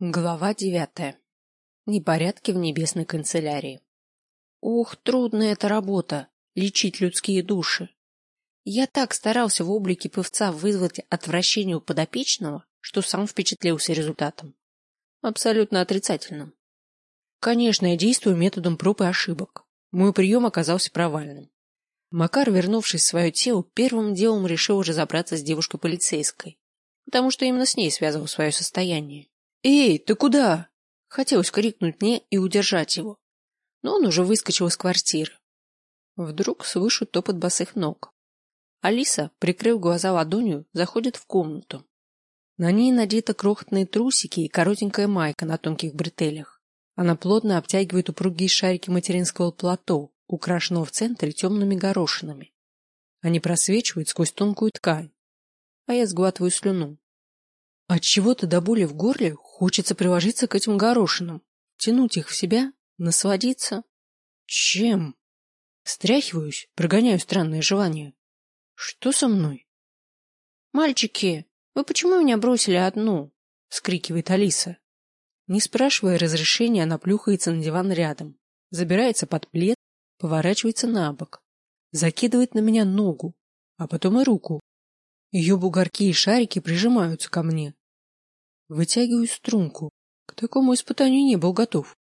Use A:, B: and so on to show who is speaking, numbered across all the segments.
A: Глава девятая. Непорядки в небесной канцелярии. Ух, трудная эта работа — лечить людские души. Я так старался в облике певца вызвать отвращение у подопечного, что сам впечатлился результатом. Абсолютно отрицательным. Конечно, я действую методом проб и ошибок. Мой прием оказался провальным. Макар, вернувшись в свое тело, первым делом решил разобраться с девушкой-полицейской, потому что именно с ней связывал свое состояние. «Эй, ты куда?» Хотелось крикнуть мне и удержать его, но он уже выскочил из квартиры. Вдруг слышу топот босых ног. Алиса, прикрыв глаза ладонью, заходит в комнату. На ней надеты крохотные трусики и коротенькая майка на тонких бретелях. Она плотно обтягивает упругие шарики материнского плато, украшенного в центре темными горошинами. Они просвечивают сквозь тонкую ткань, а я сглатываю слюну. От чего-то до боли в горле хочется приложиться к этим горошинам, тянуть их в себя, насладиться. Чем? Стряхиваюсь, прогоняю странное желание. Что со мной? Мальчики, вы почему меня бросили одну? скрикивает Алиса. Не спрашивая разрешения, она плюхается на диван рядом, забирается под плед, поворачивается на бок, закидывает на меня ногу, а потом и руку. Ее бугорки и шарики прижимаются ко мне, Вытягиваю струнку. К такому испытанию не был готов.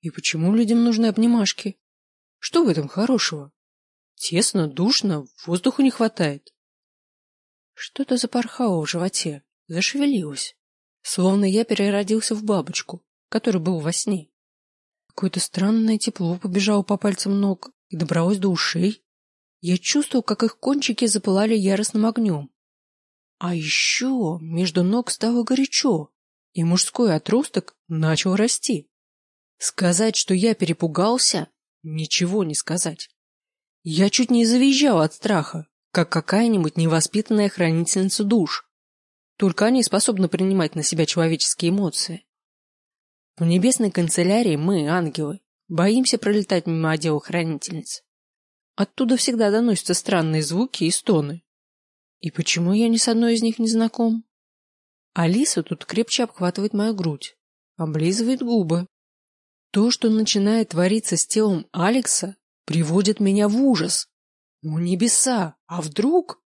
A: И почему людям нужны обнимашки? Что в этом хорошего? Тесно, душно, воздуха не хватает. Что-то запорхало в животе, зашевелилось. Словно я переродился в бабочку, который был во сне. Какое-то странное тепло побежало по пальцам ног и добралось до ушей. Я чувствовал, как их кончики запылали яростным огнем. А еще между ног стало горячо, и мужской отросток начал расти. Сказать, что я перепугался, ничего не сказать. Я чуть не завизжал от страха, как какая-нибудь невоспитанная хранительница душ. Только они способны принимать на себя человеческие эмоции. В небесной канцелярии мы, ангелы, боимся пролетать мимо отдела хранительниц. Оттуда всегда доносятся странные звуки и стоны. И почему я ни с одной из них не знаком? Алиса тут крепче обхватывает мою грудь, облизывает губы. То, что начинает твориться с телом Алекса, приводит меня в ужас. У небеса! А вдруг?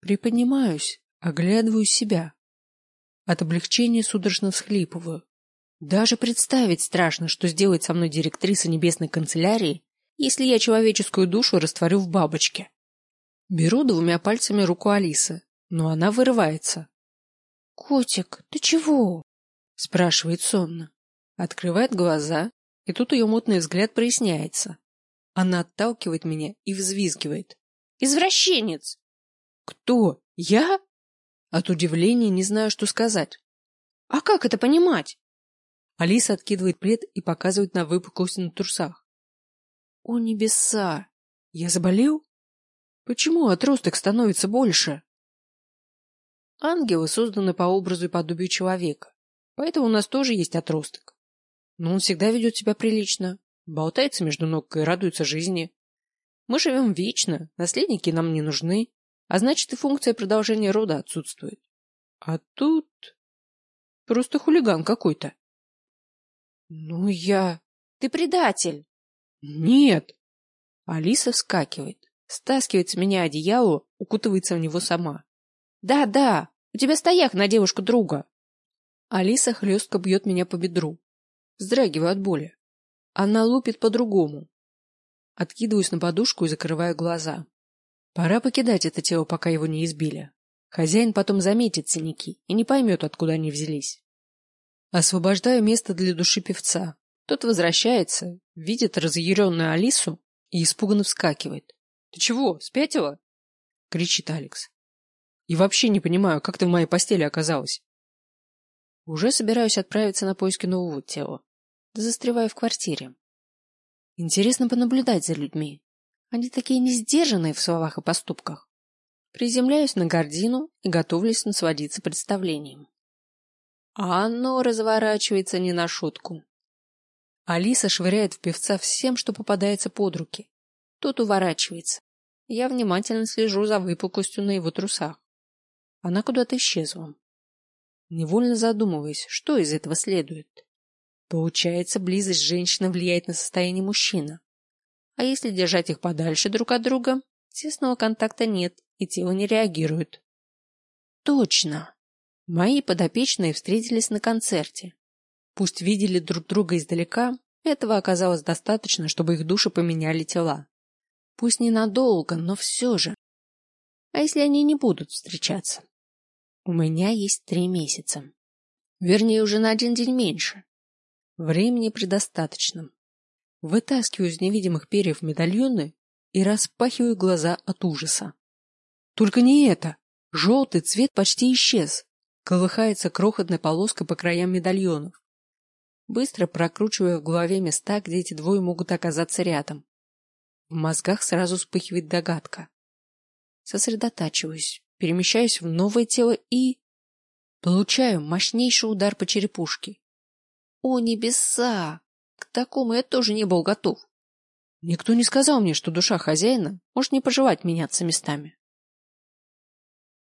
A: Приподнимаюсь, оглядываю себя. От облегчения судорожно всхлипываю. Даже представить страшно, что сделает со мной директриса небесной канцелярии, если я человеческую душу растворю в бабочке. Беру двумя пальцами руку Алисы, но она вырывается. — Котик, ты чего? — спрашивает сонно. Открывает глаза, и тут ее мутный взгляд проясняется. Она отталкивает меня и взвизгивает. «Извращенец!» «Кто? Я?» От удивления не знаю, что сказать. «А как это понимать?» Алиса откидывает плед и показывает на выпуклость на трусах. «О небеса! Я заболел?» Почему отросток становится больше? Ангелы созданы по образу и подобию человека, поэтому у нас тоже есть отросток. Но он всегда ведет себя прилично, болтается между ног и радуется жизни. Мы живем вечно, наследники нам не нужны, а значит и функция продолжения рода отсутствует. А тут... просто хулиган какой-то. Ну я... Ты предатель! Нет! Алиса вскакивает стаскивает с меня одеяло, укутывается в него сама. «Да, да, у тебя стояк на девушку друга!» Алиса хлестко бьет меня по бедру. Вздрагиваю от боли. Она лупит по-другому. Откидываюсь на подушку и закрываю глаза. Пора покидать это тело, пока его не избили. Хозяин потом заметит синяки и не поймет, откуда они взялись. Освобождаю место для души певца. Тот возвращается, видит разъяренную Алису и испуганно вскакивает. Ты чего, спятила? кричит Алекс. И вообще не понимаю, как ты в моей постели оказалась. Уже собираюсь отправиться на поиски нового тела. Да застреваю в квартире. Интересно понаблюдать за людьми. Они такие несдержанные в словах и поступках. Приземляюсь на гордину и готовлюсь насладиться представлением. А оно разворачивается не на шутку. Алиса швыряет в певца всем, что попадается под руки. Тот уворачивается. Я внимательно слежу за выпуклостью на его трусах. Она куда-то исчезла. невольно задумываясь, что из этого следует. Получается, близость женщины влияет на состояние мужчины. А если держать их подальше друг от друга, тесного контакта нет, и тело не реагирует. Точно. Мои подопечные встретились на концерте. Пусть видели друг друга издалека, этого оказалось достаточно, чтобы их души поменяли тела. Пусть ненадолго, но все же. А если они не будут встречаться? У меня есть три месяца. Вернее, уже на один день меньше. Времени предостаточно. Вытаскиваю из невидимых перьев медальоны и распахиваю глаза от ужаса. Только не это. Желтый цвет почти исчез. Колыхается крохотная полоска по краям медальонов. Быстро прокручивая в голове места, где эти двое могут оказаться рядом. В мозгах сразу вспыхивает догадка. Сосредотачиваюсь, перемещаюсь в новое тело и... Получаю мощнейший удар по черепушке. О, небеса! К такому я тоже не был готов. Никто не сказал мне, что душа хозяина может не пожелать меняться местами.